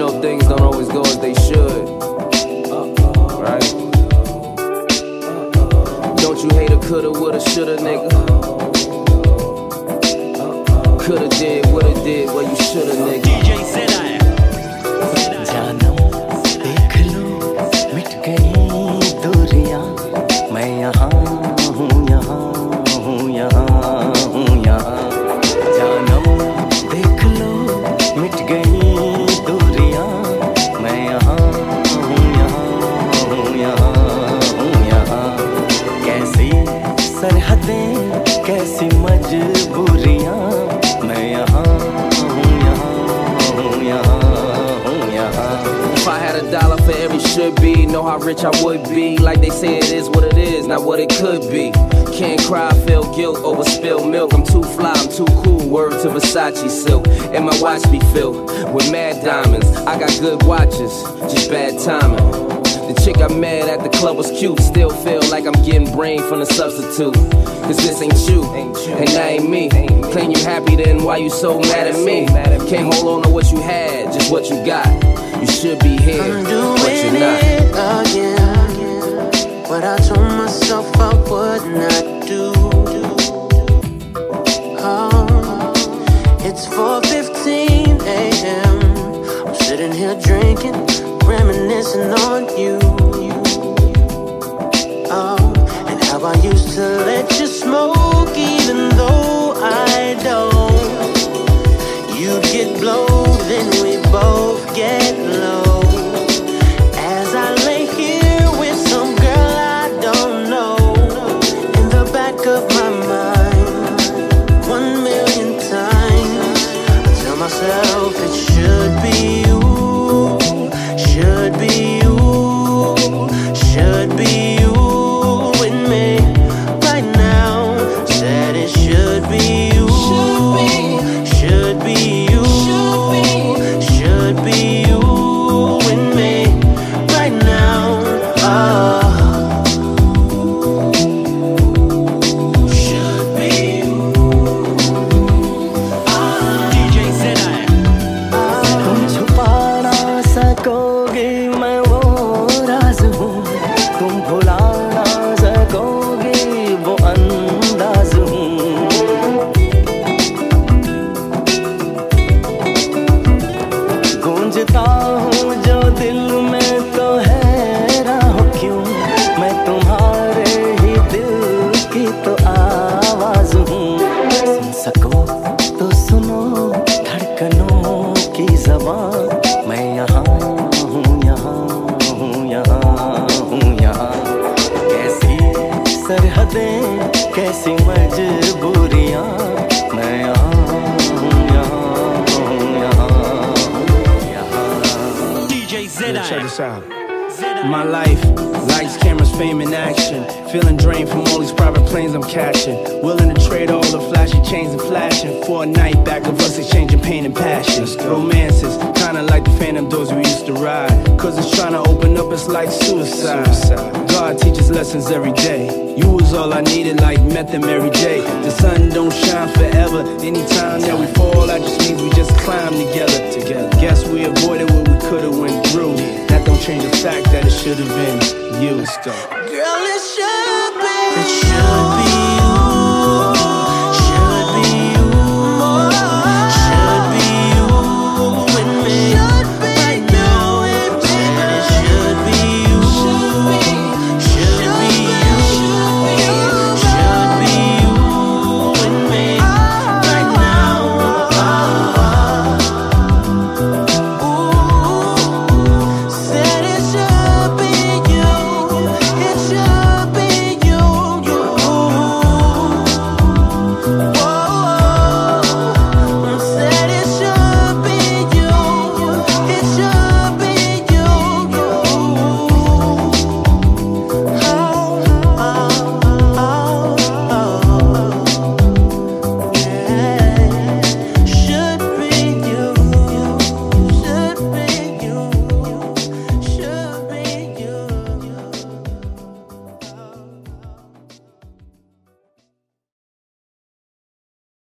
know things don't always go as they should. Right? Don't you hate a coulda, woulda, shoulda, nigga? Coulda did, woulda did, well you shoulda, nigga. Should be, know how rich I would be. Like they say, it is what it is, not what it could be. Can't cry, feel guilt over spilled milk. I'm too fly, I'm too cool. Word to Versace silk, and my watch be filled with mad diamonds. I got good watches, just bad timing. The chick I met at the club was cute. Still feel like I'm getting brain from the substitute. Cause this ain't you, and that ain't me. Claim you're happy, then why you so mad at me? Can't hold on to what you had, just what you got. You should be here, I'm but you're doing not. it again. What I told myself I would not do. Oh, it's 4:15 a.m. I'm sitting here drinking, reminiscing on you. Oh, and how I used to let you smoke, गूंजता हूँ, जो दिल में तो है राह क्यों? मैं तुम्हारे ही दिल की तो आवाज़ हूँ। सुन सको तो सुनो, धड़कनों की जबान। मैं यहाँ हूँ यहाँ हूँ यहाँ हूँ, यहाँ। कैसी सरहदें, कैसी मजबूरियाँ। This out. My life, lights, cameras, fame, and action. Feeling drained from all these private planes I'm catching. Willing to trade all the flashy chains and flashing for a night back of us exchanging pain and passion. Romances, kinda like the phantom doors we used to ride. Cause it's trying to open up, it's like suicide. God teaches lessons every day. You was all I needed, like meth every day. The sun don't shine forever. Anytime that we fall, that just means we just climb. Together. It should've been you. Girl, it should